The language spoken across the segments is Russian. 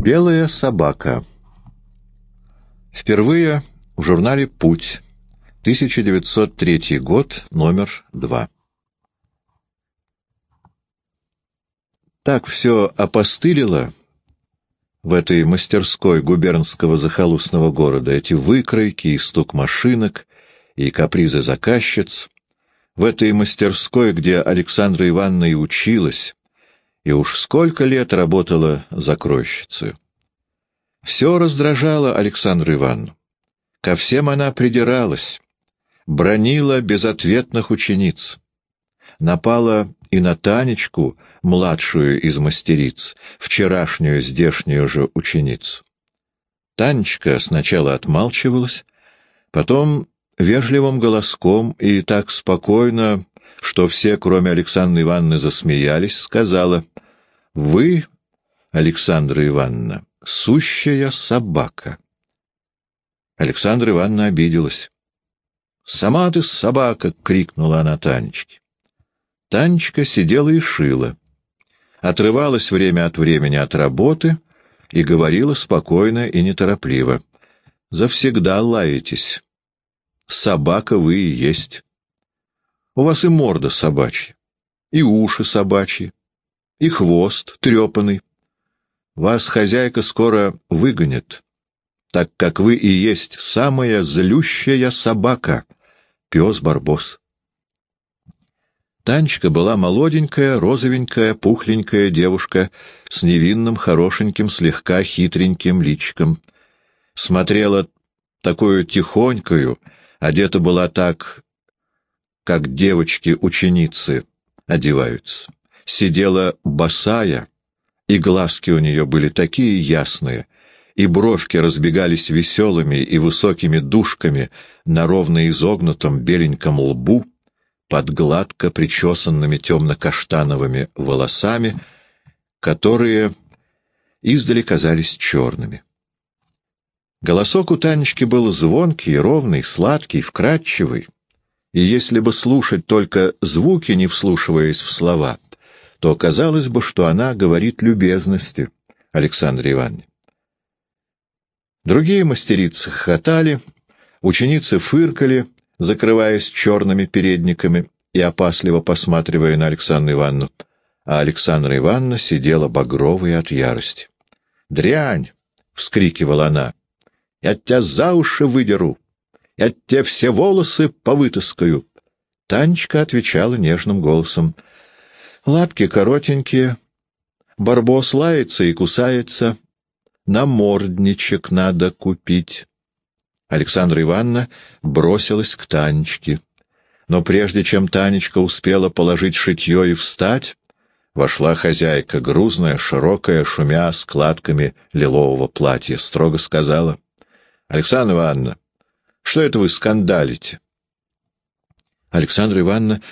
Белая собака. Впервые в журнале «Путь», 1903 год, номер 2. Так все опостылило в этой мастерской губернского захолустного города, эти выкройки и стук машинок, и капризы заказчиц, в этой мастерской, где Александра Ивановна и училась, и уж сколько лет работала закройщицей. Все раздражало Александру Ивановну. Ко всем она придиралась, бронила безответных учениц. Напала и на Танечку, младшую из мастериц, вчерашнюю здешнюю же ученицу. Танечка сначала отмалчивалась, потом вежливым голоском и так спокойно, что все, кроме Александры Ивановны, засмеялись, сказала, «Вы, Александра Ивановна, сущая собака». Александра Ивановна обиделась. «Сама ты собака!» — крикнула она Танечке. Танечка сидела и шила. Отрывалась время от времени от работы и говорила спокойно и неторопливо. «Завсегда лаетесь. Собака вы и есть. У вас и морда собачья, и уши собачьи, и хвост трепанный. Вас хозяйка скоро выгонит, так как вы и есть самая злющая собака, пес Барбос. Танечка была молоденькая, розовенькая, пухленькая девушка с невинным, хорошеньким, слегка хитреньким личиком. Смотрела такую тихонькую, одета была так как девочки-ученицы одеваются. Сидела босая, и глазки у нее были такие ясные, и бровки разбегались веселыми и высокими дужками на ровно изогнутом беленьком лбу, под гладко причесанными темно-каштановыми волосами, которые издали казались черными. Голосок у Танечки был звонкий, ровный, сладкий, вкрадчивый, и если бы слушать только звуки, не вслушиваясь в слова, то казалось бы, что она говорит любезности Александре Ивановне. Другие мастерицы хохотали, ученицы фыркали, закрываясь черными передниками и опасливо посматривая на Александру Ивановну, а Александра Ивановна сидела багровой от ярости. «Дрянь!» — вскрикивала она. «Я тебя за уши выдеру!» Я тебе все волосы повытаскаю. Танечка отвечала нежным голосом. Лапки коротенькие, барбос лается и кусается. Намордничек надо купить. Александра Ивановна бросилась к Танечке. Но прежде чем Танечка успела положить шитье и встать, вошла хозяйка, грузная, широкая, шумя складками лилового платья, строго сказала. — Александра Ивановна, что это вы скандалите? Александра Ивановна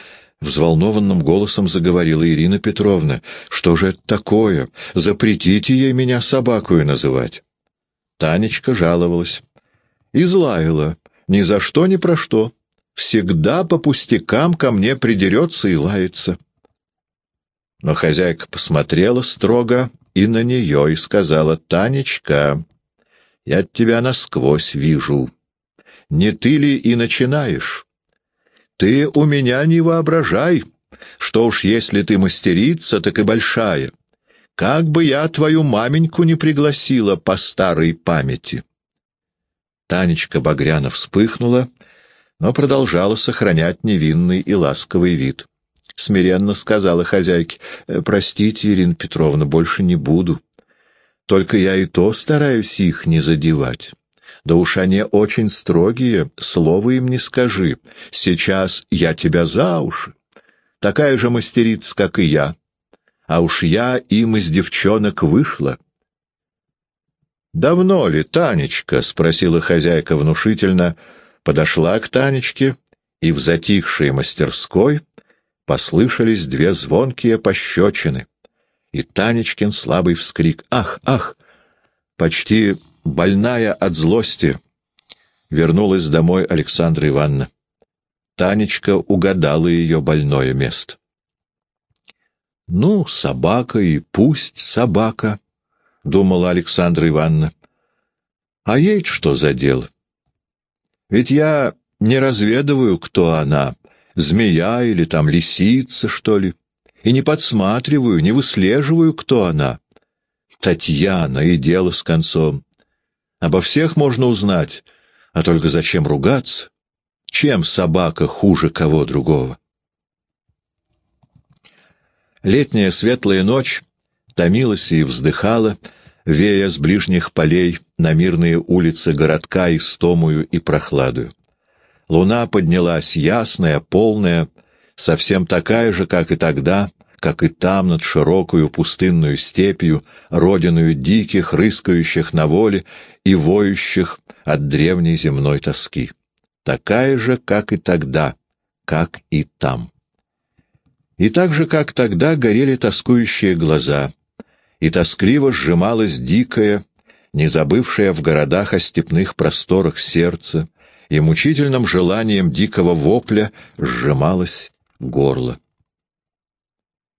взволнованным голосом заговорила Ирина Петровна. Что же это такое? Запретите ей меня собакою называть. Танечка жаловалась. И злаяла. Ни за что, ни про что. Всегда по пустякам ко мне придерется и лается. Но хозяйка посмотрела строго и на нее и сказала, «Танечка, я тебя насквозь вижу не ты ли и начинаешь? Ты у меня не воображай, что уж если ты мастерица, так и большая. Как бы я твою маменьку не пригласила по старой памяти. Танечка Багряна вспыхнула, но продолжала сохранять невинный и ласковый вид. Смиренно сказала хозяйке, «Э, «Простите, Ирина Петровна, больше не буду. Только я и то стараюсь их не задевать». Да уж они очень строгие, слова им не скажи. Сейчас я тебя за уши. Такая же мастерица, как и я. А уж я им из девчонок вышла. «Давно ли, Танечка?» — спросила хозяйка внушительно, подошла к Танечке, и в затихшей мастерской послышались две звонкие пощечины. И Танечкин слабый вскрик «Ах, ах!» почти больная от злости, вернулась домой Александра Ивановна. Танечка угадала ее больное место. «Ну, собака и пусть собака», — думала Александра Ивановна. А ей что за дело? Ведь я не разведываю, кто она, змея или там лисица, что ли, и не подсматриваю, не выслеживаю, кто она. Татьяна, и дело с концом. Обо всех можно узнать, а только зачем ругаться? Чем собака хуже кого другого? Летняя светлая ночь томилась и вздыхала, вея с ближних полей на мирные улицы городка истомую и прохладую. Луна поднялась ясная, полная, совсем такая же, как и тогда, как и там над широкую пустынную степью, родиною диких, рыскающих на воле и воющих от древней земной тоски. Такая же, как и тогда, как и там. И так же, как тогда, горели тоскующие глаза, и тоскливо сжималось дикое, не забывшее в городах о степных просторах сердце, и мучительным желанием дикого вопля сжималось горло.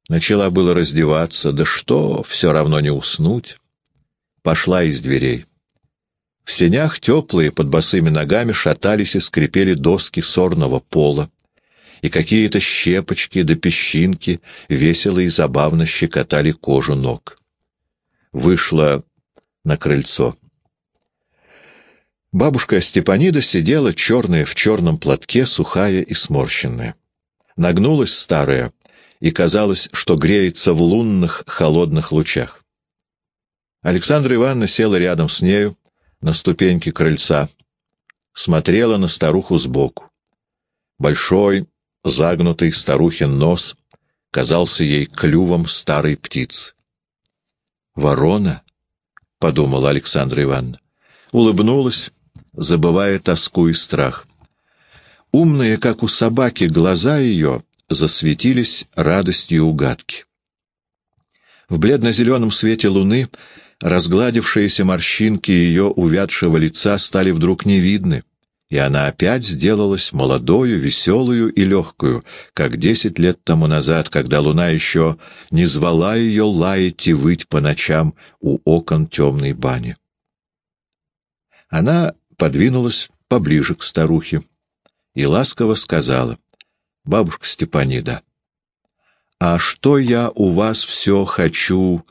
Начала было раздеваться, да что, все равно не уснуть. Пошла из дверей. В сенях теплые под босыми ногами шатались и скрипели доски сорного пола, и какие-то щепочки да песчинки весело и забавно щекотали кожу ног. Вышла на крыльцо. Бабушка Степанида сидела черная в черном платке, сухая и сморщенная. Нагнулась старая, и казалось, что греется в лунных холодных лучах. Александра Ивановна села рядом с нею, на ступеньке крыльца, смотрела на старуху сбоку. Большой, загнутый старухин нос казался ей клювом старой птицы. «Ворона?» — подумала Александра Ивановна. Улыбнулась, забывая тоску и страх. Умные, как у собаки, глаза ее засветились радостью угадки. В бледно-зеленом свете луны разгладившиеся морщинки ее увядшего лица стали вдруг невидны, и она опять сделалась молодою, веселую и легкую, как десять лет тому назад, когда луна еще не звала ее лаять и выть по ночам у окон темной бани. Она подвинулась поближе к старухе и ласково сказала, «Бабушка Степанида, а что я у вас все хочу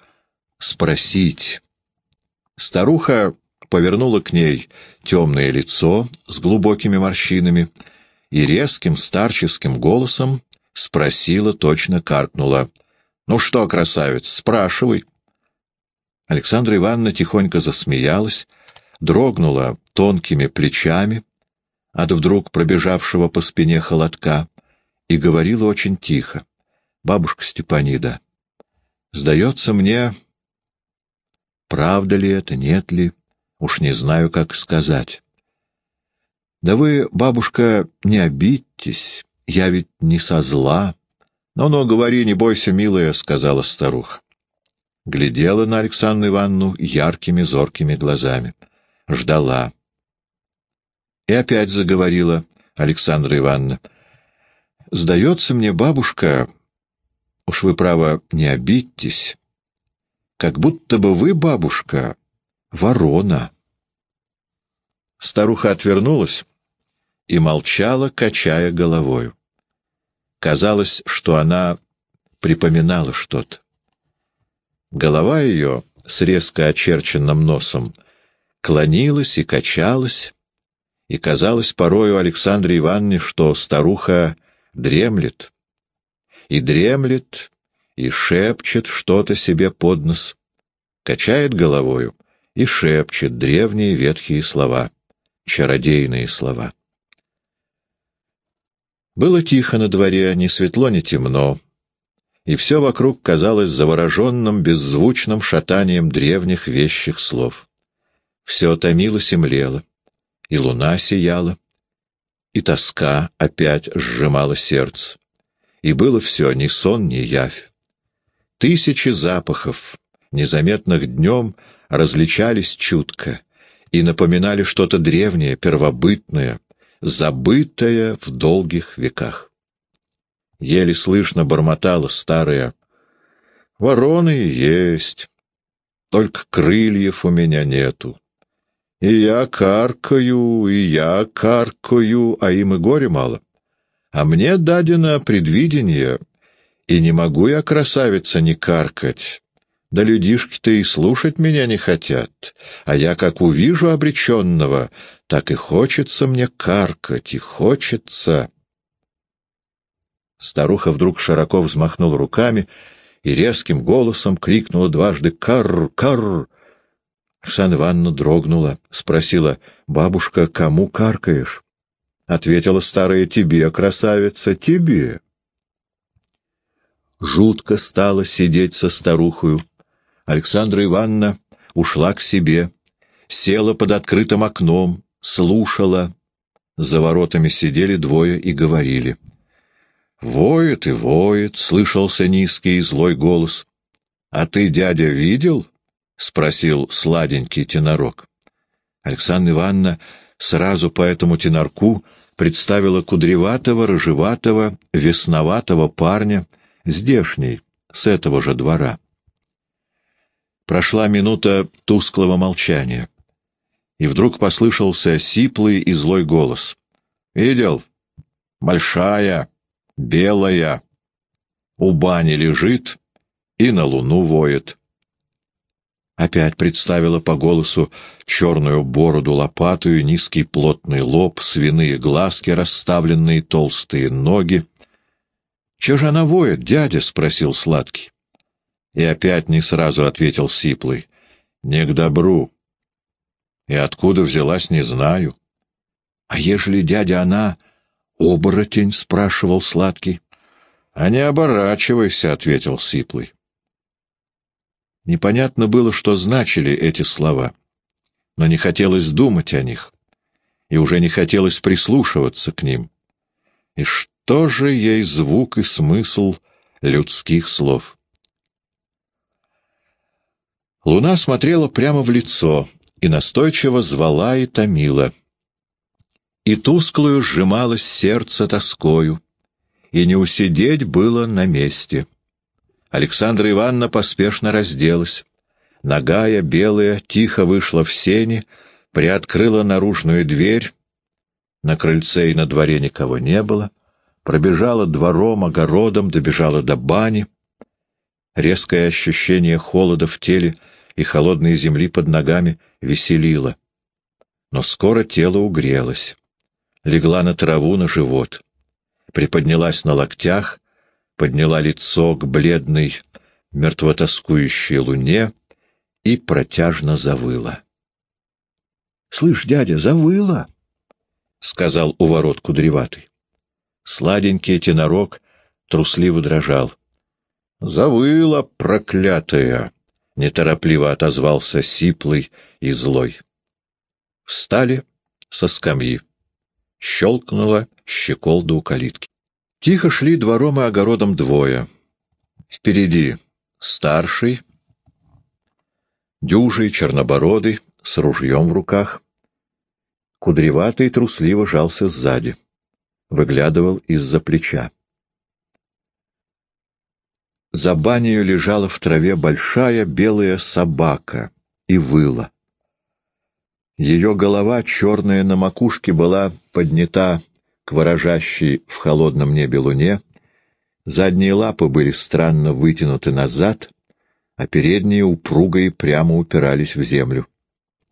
спросить?» Старуха повернула к ней темное лицо с глубокими морщинами и резким старческим голосом спросила, точно каркнула. «Ну что, красавец, спрашивай». Александра Ивановна тихонько засмеялась, дрогнула тонкими плечами от вдруг пробежавшего по спине холодка и говорила очень тихо. «Бабушка Степанида, сдается мне, правда ли это, нет ли, уж не знаю, как сказать. Да вы, бабушка, не обидьтесь, я ведь не со зла. Ну-ну, говори, не бойся, милая, — сказала старуха. Глядела на Александру Ивановну яркими зоркими глазами ждала. И опять заговорила Александра Ивановна. «Сдается мне, бабушка, уж вы, право, не обидьтесь, как будто бы вы, бабушка, ворона». Старуха отвернулась и молчала, качая головою. Казалось, что она припоминала что-то. Голова ее с резко очерченным носом — клонилась и качалась, и казалось порою Александре Ивановне, что старуха дремлет, и дремлет, и шепчет что-то себе под нос, качает головою и шепчет древние ветхие слова, чародейные слова. Было тихо на дворе, ни светло, ни темно, и все вокруг казалось завороженным, беззвучным шатанием древних вещих слов. Все томилось и млело, и луна сияла, и тоска опять сжимала сердце, и было все ни сон, ни явь. Тысячи запахов, незаметных днем, различались чутко и напоминали что-то древнее, первобытное, забытое в долгих веках. Еле слышно бормотала старая «Вороны есть». только крыльев у меня нету. И я каркаю, и я каркаю, а им и горе мало. А мне дадено предвидение, и не могу я, красавица, не каркать. Да людишки-то и слушать меня не хотят, а я как увижу обреченного, так и хочется мне каркать, и хочется. Старуха вдруг широко взмахнула руками и резким голосом крикнула дважды «Карр! Карр!». Оксана Ивановна дрогнула, спросила «Бабушка, кому каркаешь?» Ответила старая «Тебе, красавица, тебе!» Жутко стало сидеть со старухою. Александра Ивановна ушла к себе, села под открытым окном, слушала. За воротами сидели двое и говорили — Воет и воет, — слышался низкий и злой голос. — А ты, дядя, видел? — спросил сладенький тенорок. Александра Ивановна сразу по этому тенорку представила кудреватого, рыжеватого, весноватого парня, здешний, с этого же двора. Прошла минута тусклого молчания, и вдруг послышался сиплый и злой голос. «Видел? Большая!» белая, у бани лежит и на луну воет. Опять представила по голосу черную бороду лопатую, низкий плотный лоб, свиные глазки, расставленные толстые ноги. — Че же она воет, дядя? — спросил Сладкий. И опять не сразу ответил Сиплый. — Не к добру. И откуда взялась, не знаю. — А ежели, дядя, она «Оборотень?» — спрашивал Сладкий. «А не оборачивайся», — ответил Сиплый. Непонятно было, что значили эти слова, но не хотелось думать о них, и уже не хотелось прислушиваться к ним. И что же ей звук и смысл людских слов? Луна смотрела прямо в лицо и настойчиво звала и томила — и тусклую сжималось сердце тоскою, и не усидеть было на месте. Александра Ивановна поспешно разделась. Нагая, белая, тихо вышла в сени, приоткрыла наружную дверь. На крыльце и на дворе никого не было. Пробежала двором, огородом, добежала до бани. Резкое ощущение холода в теле и холодной земли под ногами веселило. Но скоро тело угрелось легла на траву на живот, приподнялась на локтях, подняла лицо к бледной, мертвотоскующей луне и протяжно завыла. — Слышь, дядя, завыла! — сказал у ворот кудреватый. Сладенький тенорок трусливо дрожал. — Завыла, проклятая! — неторопливо отозвался сиплый и злой. Встали со скамьи щелкнула щеколда у калитки. Тихо шли двором и огородом двое. Впереди старший, дюжий, чернобородый, с ружьем в руках. Кудреватый трусливо жался сзади, выглядывал из-за плеча. За банею лежала в траве большая белая собака и выла. Ее голова, черная на макушке, была поднята к ворожащей в холодном небе луне, задние лапы были странно вытянуты назад, а передние упруго и прямо упирались в землю.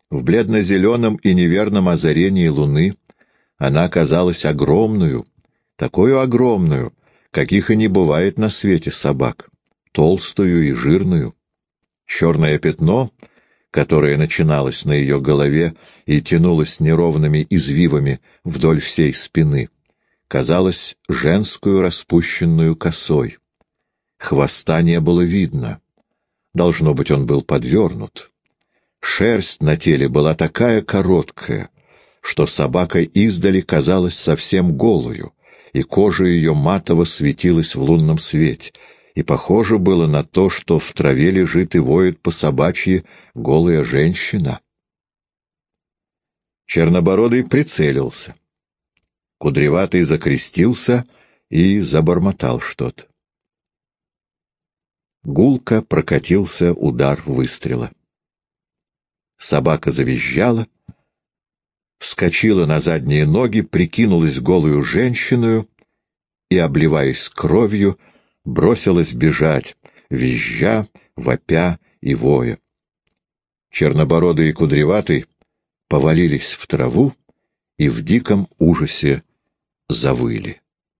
В бледно-зеленом и неверном озарении луны она казалась огромную, такую огромную, каких и не бывает на свете собак, толстую и жирную. Черное пятно — которая начиналась на ее голове и тянулась неровными извивами вдоль всей спины, казалась женскую распущенную косой. Хвоста не было видно. Должно быть, он был подвернут. Шерсть на теле была такая короткая, что собака издали казалась совсем голую, и кожа ее матово светилась в лунном свете — и похоже было на то, что в траве лежит и воет по собачьи голая женщина. Чернобородый прицелился. Кудреватый закрестился и забормотал что-то. Гулко прокатился удар выстрела. Собака завизжала, вскочила на задние ноги, прикинулась голую женщину и, обливаясь кровью, бросилась бежать, визжа, вопя и воя. Чернобородый и кудреватый повалились в траву и в диком ужасе завыли.